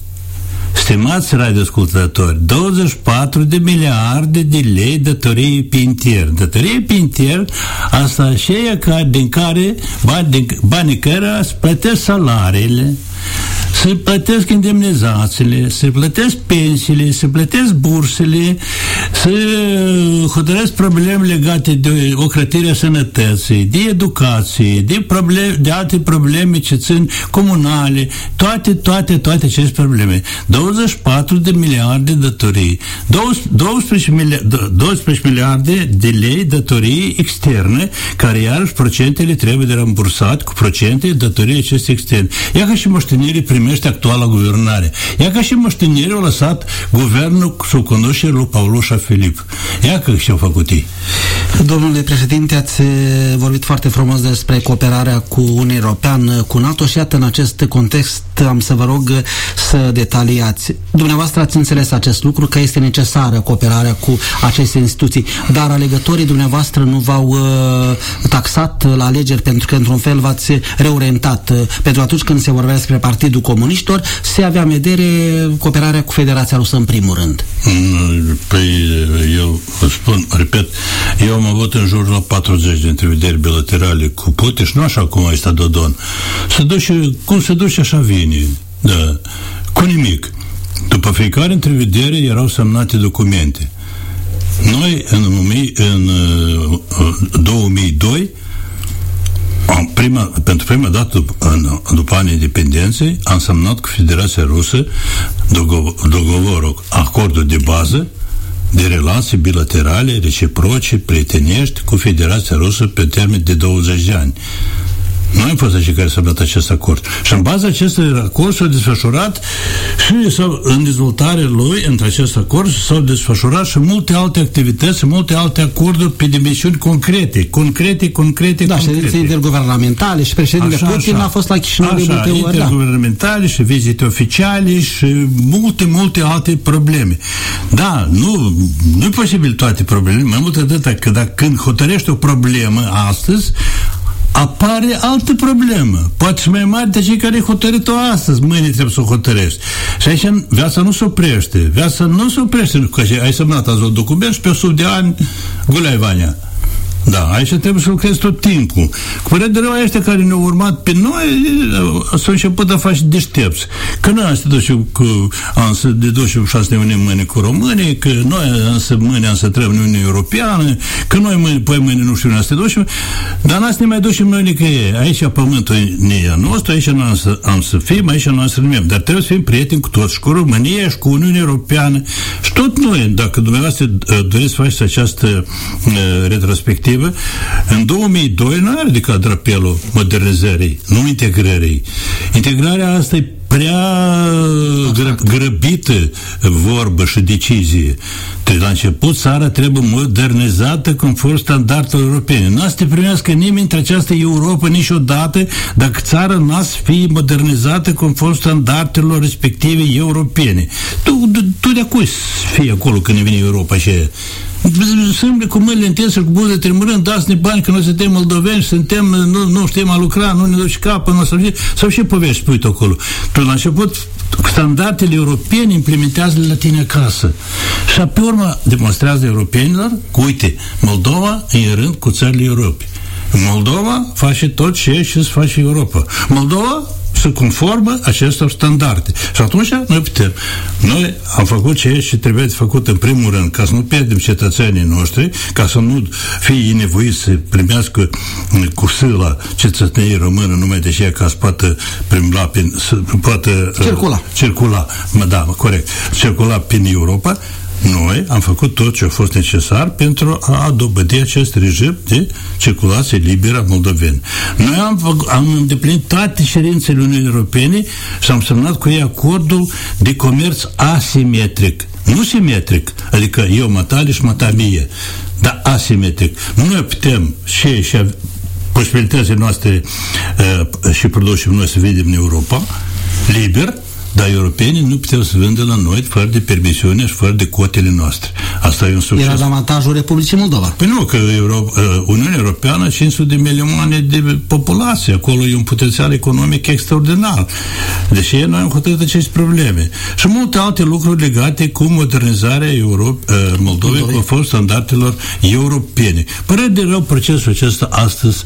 Stimați radioascultători, 24 de miliarde de lei datorie pe intern. Datorie pe intern, asta aceea ca, din care, bani, din, banii care îți plătesc salariile, se plătesc indemnizațiile, se plătesc pensiile, se plătesc bursele, se hotărăsc probleme legate de ocrătirea sănătății, de educație, de, probleme, de alte probleme ce țin comunale, toate, toate, toate aceste probleme. 24 de miliarde de datorii, 12 miliarde, 12 miliarde de lei datorii externe, care iarăși procentele trebuie de rambursat cu procente datorii aceste externe. Ia ca și moștenirii primește actuala guvernare. Ia ca și moștenirii au lăsat guvernul sub conducerea lui Paulușa Filip. Ia că și-au făcut ei. Domnule președinte, ați vorbit foarte frumos despre cooperarea cu Uniunea Europeană, cu NATO și iată în acest context am să vă rog să detaliați. Dumneavoastră ați înțeles acest lucru, că este necesară cooperarea cu aceste instituții, dar alegătorii dumneavoastră nu v-au uh, taxat la alegeri pentru că într-un fel v-ați reorientat. Pentru atunci când se vorbea despre Partidul Comuniștilor, se avea în vedere cooperarea cu Federația Rusă în primul rând. Mm, păi eu spun, repet, eu am avut în jur la 40 de întrevederi bilaterale cu Putin și nu așa cum este Dodon. Se duce, cum se duce, așa vine. Da. Cu nimic. După fiecare întrevedere erau semnate documente. Noi, în, în, în 2002, am prima, pentru prima dată în, după anii independenței am semnat cu Federația Rusă dogovorul, acordul de bază de relații bilaterale, reciproce, prietenești cu Federația Rusă pe termen de 20 de ani. Noi am fost cei care s-au dat acest acord. Și în baza acestui acord s-a desfășurat și s-au, în dezvoltarea lui, între acest acord, s-au desfășurat și multe alte activități, multe alte acorduri pe dimensiuni concrete, concrete, concrete, da, concrete. ședințe interguvernamentale și președintele așa, Putin așa. a fost la Chișinău de multe ori. Da. interguvernamentale da. și vizite oficiale și multe, multe alte probleme. Da, nu, nu e posibil toate problemele, mai mult atât că dacă când hotărești o problemă astăzi, apare altă problemă. Poate și mai mare de cei care ai hotărât-o astăzi. Mâine trebuie să o hotărești. Și aici viața nu se oprește. Viața nu se oprește. Că ai semnat azi un document și pe 100 de ani gulea Vania. Da, aici trebuie să lucrezi tot timpul. Cu părere de rău, ăștia care ne-au urmat pe noi s-au început a face deștepți. Că noi am să ducem cu, am să de ducem și să ne unim mâine cu românii, că noi am să mâine am să trebuie în Uniunea Europeană, că noi mâine, păi mâine nu știu unde să ducem, dar n să ne mai ducem noi nicăieri. Aici pământul e nostru, aici noi am să, am să fim, aici noi am să numim. Dar trebuie să fim prieteni cu toți, și cu România, și cu Uniunea Europeană. Și tot noi, dacă dumneavoastră doriți să faceți această uh, retrospectivă, respectivă, în 2002 nu a ridicat drapelul modernizării, nu integrării. Integrarea asta e prea gră, grăbită vorbă și decizie. Trebuie la început țara trebuie modernizată conform standardelor europene. Nu să primească nimeni între această Europa niciodată dacă țara nu să fie modernizată conform standardelor respective europene. Tu, tu, tu de acum să fii acolo când vine Europa și sunt cu mâinile întinse cu buze tremurând, dați-ne bani că noi suntem moldoveni, suntem, nu, nu știm a lucra, nu ne duci capă, nu sau, sau și povești spui acolo. Tu la început standardele europene implementează la tine acasă. Și pe urmă demonstrează europenilor că, uite, Moldova e în rând cu țările Europei. Moldova face tot ce și să face Europa. Moldova să conformă acestor standarde. Și atunci noi putem. Noi am făcut ce și trebuie făcut în primul rând, ca să nu pierdem cetățenii noștri, ca să nu fie nevoiți să primească cu sâla cetățenii română numai de aceea ca să poată primla prin, să poată circula. Uh, circula, mă, da, corect, circula prin Europa, noi am făcut tot ce a fost necesar pentru a dobădi acest regim de circulație liberă a moldoveni. Noi am, am îndeplinit toate cerințele Uniunii Europene și am semnat cu ei acordul de comerț asimetric. Nu simetric, adică eu mă tale și mă mie, dar asimetric. Nu noi putem și, și posibilitățile noastre uh, și produsele noi să vedem în Europa, liber, dar europenii nu puteau să vândă la noi fără de permisiune și fără de cotele noastre. Asta e un succes. Era avantajul Republicii Moldova. Păi nu, că Euro, uh, Uniunea Europeană 500 de milioane de populație. Acolo e un potențial economic extraordinar. Deși noi am hotărât aceste probleme. Și multe alte lucruri legate cu modernizarea Euro, uh, Moldovei conform standardelor europene. Părere de rău, procesul acesta astăzi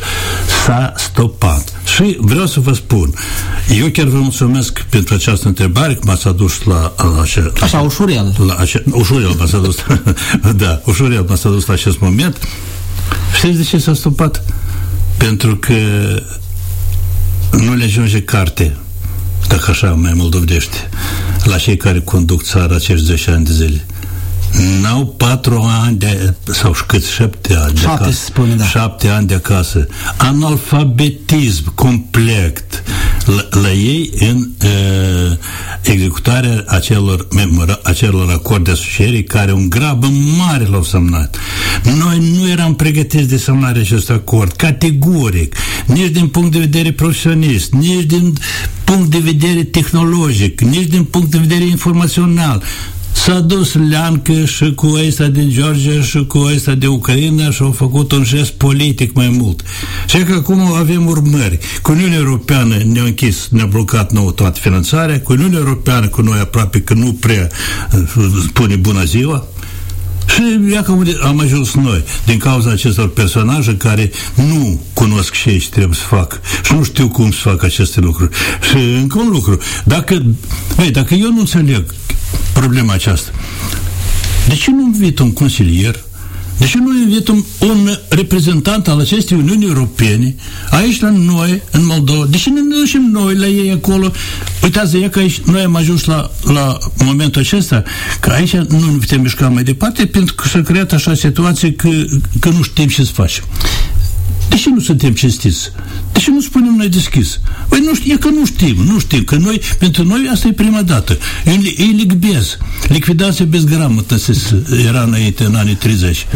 s-a stopat. Și vreau să vă spun, Eu chiar vă mulțumesc pentru această întrebare, că m-ați adus la, la așa... Așa, ușurel. La așa, ușurel m-ați adus, da, ușurel m-ați adus la acest moment. Știți de ce s-a stopat? Pentru că nu le ajunge carte, dacă așa mai moldovește, la cei care conduc țara acești 10 ani de zile. N-au patru ani de, sau cât, șapte ani șapte, de acasă. Spune, da. Șapte ani de acasă. Analfabetism complet la, la ei în uh, executarea acelor, memora, acelor acord de asociere care un grabă mare l-au semnat. Noi nu eram pregătiți de semnare acest acord, categoric, nici din punct de vedere profesionist, nici din punct de vedere tehnologic, nici din punct de vedere informațional. S-a dus Leancă și cu ăsta din Georgia și cu ăsta de Ucraina și au făcut un gest politic mai mult. Și că acum avem urmări. Cu Uniunea Europeană ne-a închis, ne-a blocat nouă toată finanțarea, cu Uniunea Europeană cu noi aproape că nu prea spune bună ziua, și ia că unde am ajuns noi, din cauza acestor personaje care nu cunosc ce aici trebuie să fac și nu știu cum să fac aceste lucruri. Și încă un lucru, dacă, băi, dacă eu nu înțeleg problema aceasta, de ce nu invit un consilier de ce nu invităm un reprezentant al acestei Uniuni Europene aici la noi, în Moldova? De ce nu ne ducem noi la ei acolo? Uitați, e că aici noi am ajuns la, la momentul acesta că aici nu ne putem mișca mai departe pentru că s-a creat așa situație că, că nu știm ce să facem. De ce nu suntem cinstiți? De ce nu spunem noi deschis? Păi nu știu, e că nu știm, nu știm, că noi, pentru noi asta e prima dată. E, e ligbez. Lichidația bezgramătă era înainte, în anii 30.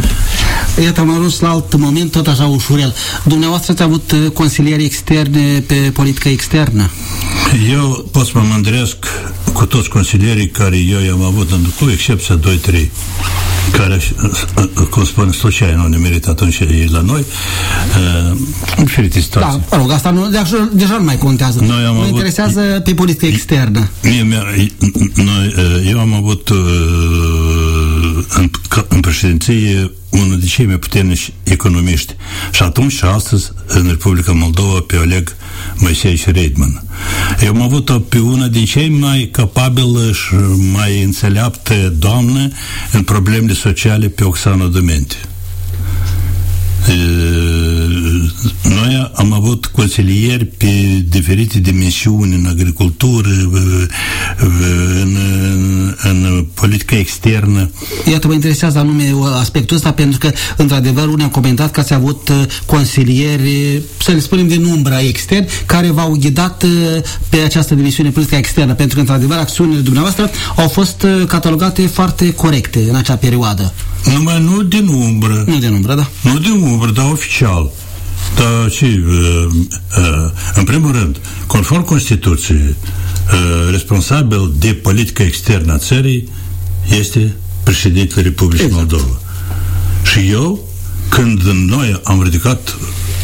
Iată, am ajuns la alt moment, tot așa ușurel. Dumneavoastră ați avut uh, consilieri externe pe politică externă? Eu pot să mă mândresc cu toți consilierii care eu i-am avut, cu excepția 2-3 care, cum spune Slucea, nu ne merită atunci ei la noi, uh, în diferite situații. Da, mă rog, asta nu, deja, deja nu mai contează. Noi am mă avut, interesează pe politică externă. Mie, noi, eu am avut în, în președinție unul de cei mai puternici economiști și atunci și astăzi în Republica Moldova pe Oleg Moisei și Reidman. Eu am avut-o pe una din cei mai capabile și mai înțeleapte doamne în problemele sociale pe Oxana Dumente. Noi am avut consilieri pe diferite dimensiuni în agricultură, în, în politica externă. Iată, mă interesează anume aspectul ăsta, pentru că, într-adevăr, unii am comentat că ați avut consilieri, să le spunem, din umbra extern, care v-au ghidat pe această dimensiune politică externă, pentru că, într-adevăr, acțiunile dumneavoastră au fost catalogate foarte corecte în acea perioadă. Numai nu din umbră. Nu din umbră, da. Nu din umbră, dar oficial. Dar și, uh, uh, în primul rând, conform Constituției, uh, responsabil de politică externă a țării este președintele Republicii exact. Moldova. Și eu, când noi am ridicat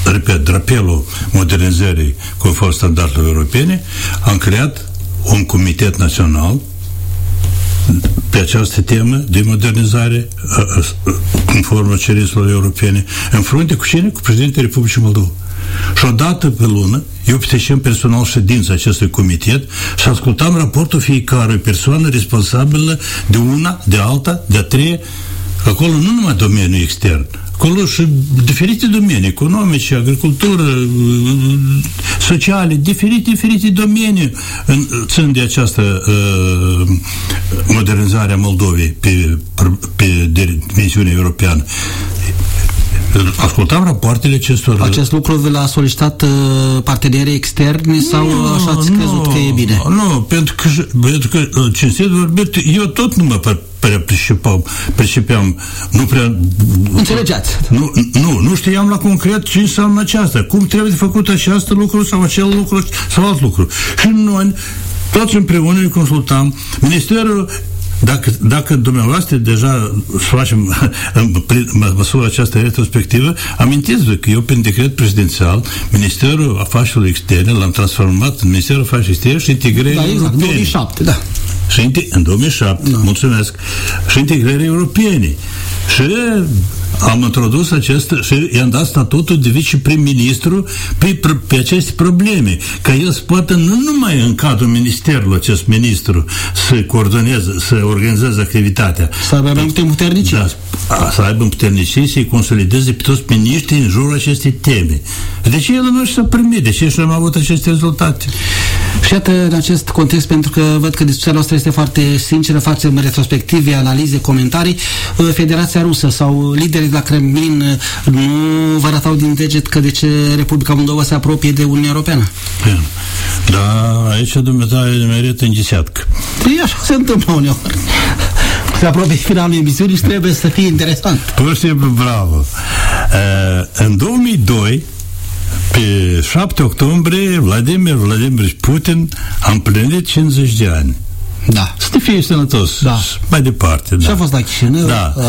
repet, drapelul modernizării conform standardelor europene, am creat un comitet național pe această temă de modernizare conform cerințelor europene în frunte cu cine? Cu președintele Republicii Moldova. Și odată pe lună, eu petrecem personal ședința acestui comitet și ascultam raportul fiecare persoană responsabilă de una, de alta, de a treia, acolo nu numai domeniul extern, acolo și diferite domenii, economice, agricultură, sociale, diferite, diferite domenii în, țin de această uh, modernizare a Moldovei pe, pe dimensiune europeană. Ascultam rapoartele acestor... Acest lucru vi l-a solicitat uh, partenerii externi sau nu, așa ați crezut nu, că e bine? Nu, pentru că, pentru că uh, cinstit vorbit, eu tot nu mă prea pricepeam, pricepeam nu prea... Înțelegeați. Nu, nu, nu știam la concret ce înseamnă aceasta, cum trebuie de făcut această lucru sau acel lucru sau alt lucru. Și noi toți împreună ne consultam. Ministerul dacă, dacă dumneavoastră deja facem în măsura aceasta retrospectivă, amintiți-vă că eu, prin decret prezidențial, Ministerul Afacerilor Externe l-am transformat în Ministerul Afacerilor Externe și Integrării da, exact, 2007, da. Și în 2007, da. mulțumesc, și integrării europene. Și am introdus acest și i-am dat statutul de viceprim-ministru pe, pe aceste probleme, ca el să poată nu numai în cadrul ministerului acest ministru să coordoneze, să organizeze activitatea. Să aibă mai multe puternici. Da, să aibă puternici, să-i consolideze pe toți miniștrii în jurul acestei teme. De ce el nu și s-a primit? De ce și am avut aceste rezultate? Și iată, în acest context, pentru că văd că discuția noastră este foarte sinceră, facem retrospective, analize, comentarii, Federația Rusă sau liderii de la Kremlin nu vă arătau din deget că de ce Republica Moldova se apropie de Uniunea Europeană? Da, aici dumneavoastră merită în desiatcă. Păi așa se întâmplă uneori. Se apropie finalul emisiunii și trebuie să fie interesant. Pur și simplu, bravo. Uh, în 2002, pe 7 octombrie, Vladimir Vladimir Putin a împlinit 50 de ani. Da. Să fie sănătos. Da. Mai departe. Da. Și a fost la Chișinău. Da. A.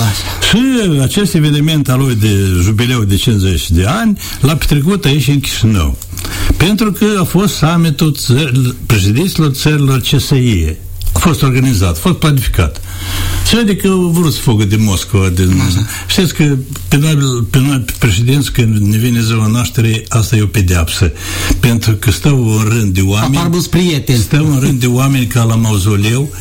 Și acest eveniment al lui de jubileu de 50 de ani l-a petrecut aici în Chișinău. Pentru că a fost summitul președinților țărilor CSIE a fost organizat, a fost planificat. Se vede că au vrut să fugă din Moscova. Din... Așa. Știți că pe noi, pe noi pe președinți, când ne vine ziua naștere, asta e o pedeapsă. Pentru că stau în rând de oameni... Apar prieteni. Stau în rând de oameni ca la mauzoleu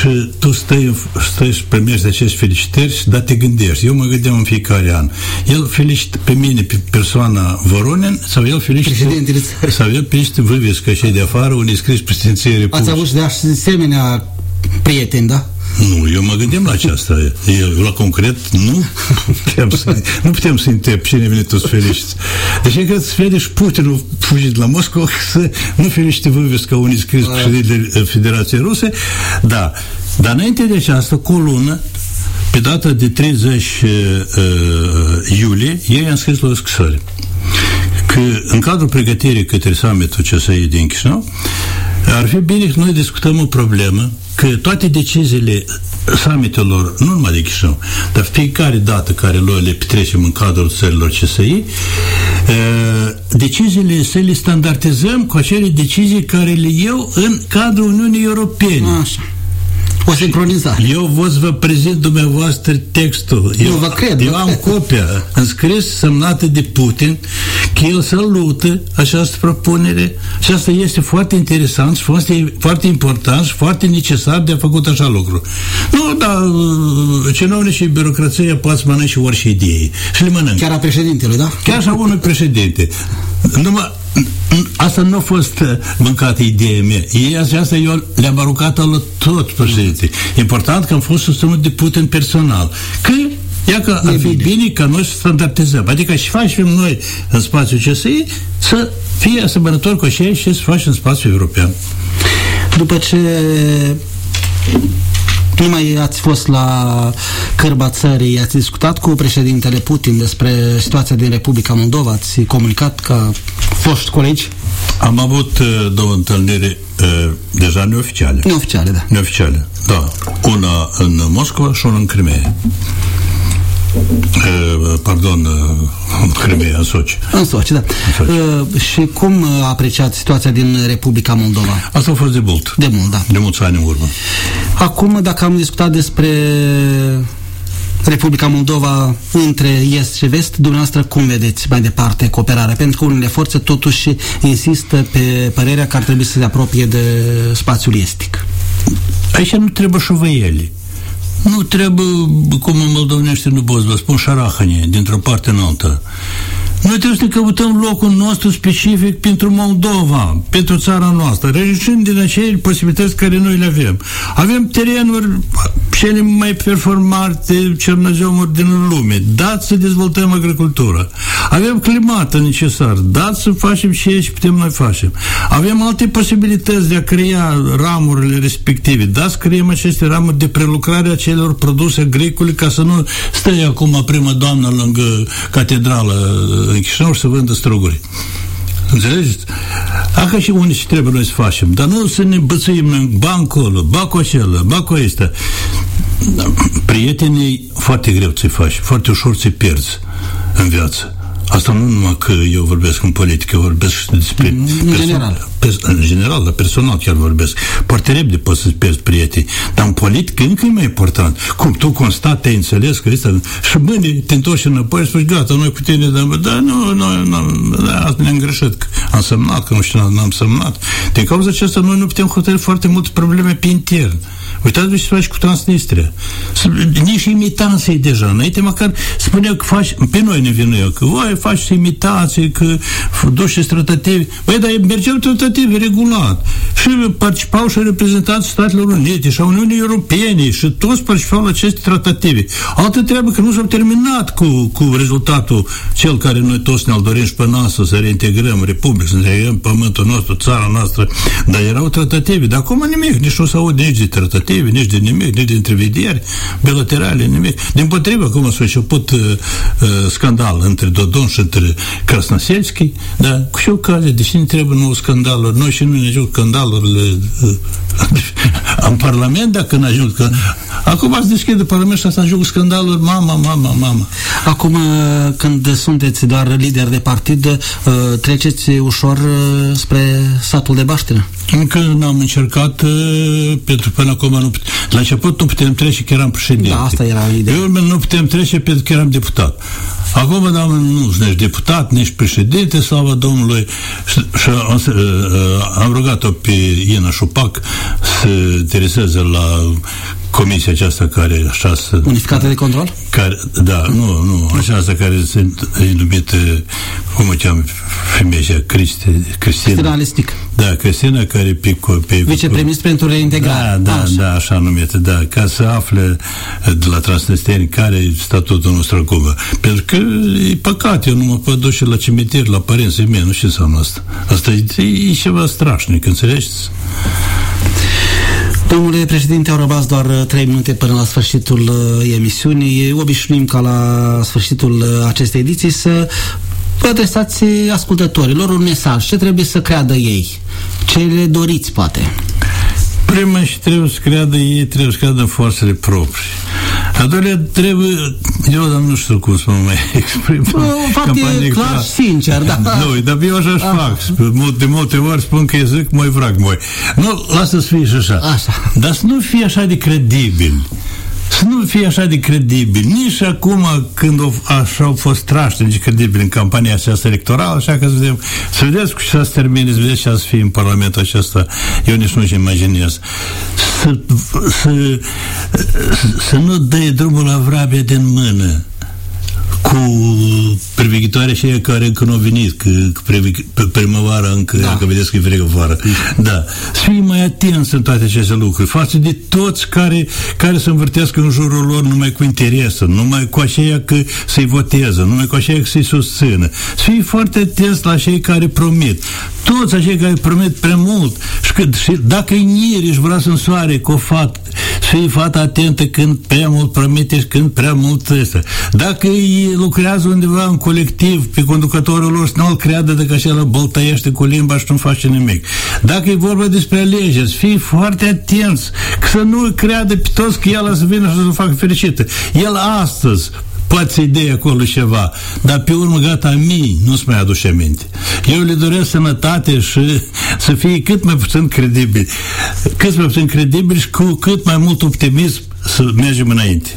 și tu stai, stai și primești aceste felicitări și da, te gândești. Eu mă gândeam în fiecare an. El felicită pe mine, pe persoana Voronin, sau el felicită... Președintele Sau el felicită Vâvescă, cei de afară, unde scris președinției Republicii. Ați avut și de asemenea prieteni, da? Nu, eu mă gândeam la aceasta. Eu, la concret, nu putem să, nu putem să întreb cine vine toți feliciți. Deci cred că să vede și Putinul fugit la Moscova să nu felicite Vârves ca unii scris președintele Federației Ruse. Da. Dar înainte de aceasta, cu o lună, pe data de 30 uh, uh, iulie, ei am scris la o scrisoare că în cadrul pregătirii către summitul CSI din Chișinău, ar fi bine că noi discutăm o problemă că toate deciziile summitelor, nu numai de Chișinău, dar fiecare dată care noi le petrecem în cadrul țărilor CSI, deciziile să le standardizăm cu acele decizii care le iau în cadrul Uniunii Europene. Așa o sincronizare. Eu vă vă prezint dumneavoastră textul. Eu, eu vă cred. Eu am copia înscris semnată de Putin că el salută această propunere și asta este foarte interesant și foarte, foarte important și foarte necesar de a făcut așa lucru. Nu, dar uh, cinovnici și birocrația poate să mănânce orice idee și le mănâncă. Chiar a președintelui, da? Chiar așa unui președinte. Numai Asta nu a fost uh, mâncată ideea mea. Ei aceasta eu le-am aruncat la tot președinte. Important că am fost susținut de Putin personal. Că Ia că ar fi bine. bine ca noi să standardizăm. Adică și facem noi în spațiul CSI să fie asemănător cu cei și să facem în spațiul european. După ce nu mai ați fost la cărba țării, ați discutat cu președintele Putin despre situația din Republica Moldova, ați comunicat ca foști colegi? Am avut uh, două întâlniri uh, deja neoficiale. Neoficiale, da. Neoficiale, da. Una în Moscova și una în Crimea. Uh, pardon, uh, Crimea, în Soci. În Soci, da. În Soci. Uh, și cum apreciați situația din Republica Moldova? Asta a fost de mult. De mult, da. De mulți ani în urmă. Acum, dacă am discutat despre Republica Moldova între Est și Vest, dumneavoastră cum vedeți mai departe cooperarea? Pentru că unele forțe totuși insistă pe părerea că ar trebui să se apropie de spațiul estic. Aici nu trebuie șovăieli. Nu trebuie, cum în moldovenește nu pot vă spun, șarahanie dintr-o parte în alta. Noi trebuie să ne căutăm locul nostru specific pentru Moldova, pentru țara noastră, reușind din acele posibilități care noi le avem. Avem terenuri cele mai performante cernazeomuri din lume. Dați să dezvoltăm agricultura. Avem climatul necesar. Dați să facem ce putem noi facem. Avem alte posibilități de a crea ramurile respective. Dați să creăm aceste ramuri de prelucrare a celor produse agricole ca să nu stai acum prima doamnă lângă catedrală în Chișinău și să vândă struguri. Înțelegeți? Așa și unii ce trebuie noi să facem. Dar nu să ne bățuim în bancul, bacul acela, bacul ăsta. Prietenii foarte greu ți faci, foarte ușor ți pierzi în viață. Asta nu numai că eu vorbesc în politică, eu vorbesc despre... În perso- general. Pers- în general, dar personal chiar vorbesc. Foarte repede poți să-ți pierzi prieteni. Dar în politică încă e mai important. Cum tu constat, te înțeles că ăsta... Și mâine te întorci înapoi și spui, gata, noi cu tine, dar, dar nu, noi, nu, da, asta ne-am greșit, că am semnat, că nu știu, n-am semnat. Din cauza aceasta, noi nu putem hotărâi foarte multe probleme pe intern. Uitați-vă ce se face cu Transnistria. Nici imitanții deja. Înainte măcar spuneau că faci, pe noi ne vinuiau, că voi faci imitații, că duci tratative. Băi, dar mergeau tratative regulat. Și participau și reprezentanții Statelor Unite și a Uniunii Europene și toți participau la aceste tratative. Altă treabă că nu s-au terminat cu, cu rezultatul cel care noi toți ne-l dorim și pe NASA să reintegrăm Republica, să reintegrăm pământul nostru, țara noastră, dar erau tratative. Dar acum nimic, nici nu s-aud nici de tratative, nici de nimic, nici de întrevederi bilaterale, nimic. Din potrivă, acum s-a început uh, uh, scandal între Dodon și între Krasnoselski, da, cu ce ocazie, de ce ne trebuie nou scandaluri? Noi și nu ne ajung scandalurile uh, în Parlament, dacă ne ajung. Că... Acum ați deschide Parlament și asta ajung scandaluri, mama, mama, mama. Acum, uh, când sunteți doar lider de partid, uh, treceți ușor uh, spre satul de baștină? Încă n-am încercat, uh, pentru că până acum nu putem. La început nu putem trece că eram președinte. Da, asta era ideea. Eu nu putem trece pentru că eram deputat. Acum, dar nu sunt nici deputat, nici președinte, slavă Domnului, și, și am, uh, am rugat-o pe Ina Șupac să intereseze la comisia aceasta care așa să... Unificată de control? Care, da, nu, nu, aceasta care se e numită, cum o cheamă femeia, Cristi, Cristina. Cristina Lestic. Da, Cristina care pe... pe Vicepreministru pentru reintegrare. Da, da, așa. da, așa numită, da, ca să afle de la transnisteni care e statutul nostru acum. Pentru că e păcat, eu nu mă pot duce la cimitir, la părinții mei, nu știu ce înseamnă asta. Asta e, e ceva strașnic, înțelegeți? Domnule președinte, au rămas doar 3 minute până la sfârșitul uh, emisiunii. Obișnuim ca la sfârșitul uh, acestei ediții să vă adresați ascultătorilor un mesaj. Ce trebuie să creadă ei? Ce le doriți, poate? Prima și trebuie să creadă ei, trebuie să creadă în forțele proprii. A doilea trebuie, eu dar nu știu cum să mă mai exprim. Fapt e clar și sincer, da. Nu, dar eu așa și fac. De multe ori spun că zic, mai vrag, mai. Nu, lasă să fie și așa. Așa. Dar să nu fie așa de credibil să nu fie așa de credibil. Nici acum, când o, așa au fost trași de credibil în campania aceasta electorală, așa că să vedem, să vedeți cu ce să se termine, să vedeți ce să fie în Parlamentul acesta. Eu nici nu-și imaginez. Să, să, să nu dă drumul la vrabia din mână cu privighitoarea și care încă nu au venit, că, că primăvara încă, da. că vedeți că e frig afară. Da. Să fii mai atenți în toate aceste lucruri, față de toți care, care să învârtească în jurul lor numai cu interes, numai cu aceia că să-i voteză, numai cu aceia că să-i susțină. Să fii foarte atenți la cei care promit. Toți acei care promit prea mult și, că, și dacă e nieri și vrea să însoare cu o fată, să fii fată atentă când prea mult promite și când prea mult este. Dacă e lucrează undeva în colectiv pe conducătorul lor să nu-l creadă de că acela băltăiește cu limba și nu face nimic. Dacă e vorba despre alegeri, să fii foarte atenți, că să nu creadă pe toți că el să vină și să facă fericită. El astăzi poate să-i dea acolo ceva, dar pe urmă, gata, mii nu-ți mai aduce aminte. Eu le doresc sănătate și să fie cât mai puțin credibil. Cât mai puțin credibil și cu cât mai mult optimism să mergem înainte.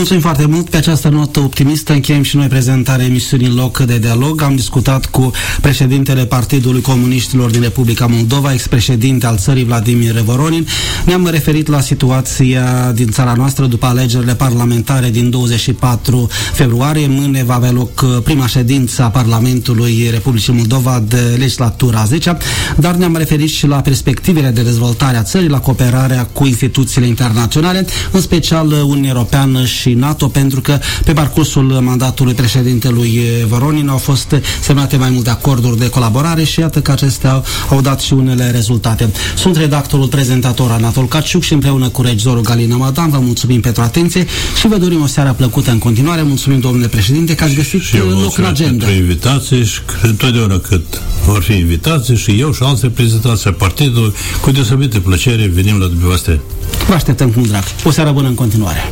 Mulțumim foarte mult. Pe această notă optimistă încheiem și noi prezentarea emisiunii în loc de dialog. Am discutat cu președintele Partidului Comuniștilor din Republica Moldova, ex-președinte al țării Vladimir Voronin. Ne-am referit la situația din țara noastră după alegerile parlamentare din 24 februarie. Mâine va avea loc prima ședință a Parlamentului Republicii Moldova de legislatura 10 dar ne-am referit și la perspectivele de dezvoltare a țării, la cooperarea cu instituțiile internaționale, în special Uniunea Europeană și și NATO, pentru că pe parcursul mandatului președintelui Voronin au fost semnate mai multe acorduri de colaborare și iată că acestea au dat și unele rezultate. Sunt redactorul prezentator Anatol Caciuc și împreună cu regizorul Galina Madan vă mulțumim pentru atenție și vă dorim o seară plăcută în continuare. Mulțumim, domnule președinte, că ați găsit și loc în agenda. pentru invitații și întotdeauna cât vor fi invitații și eu și alți reprezentanți ai partidului, cu deosebită plăcere venim la dumneavoastră. Vă așteptăm cu drag. O seară bună în continuare.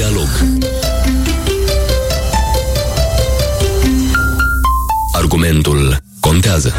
Dialog. Argumentul contează.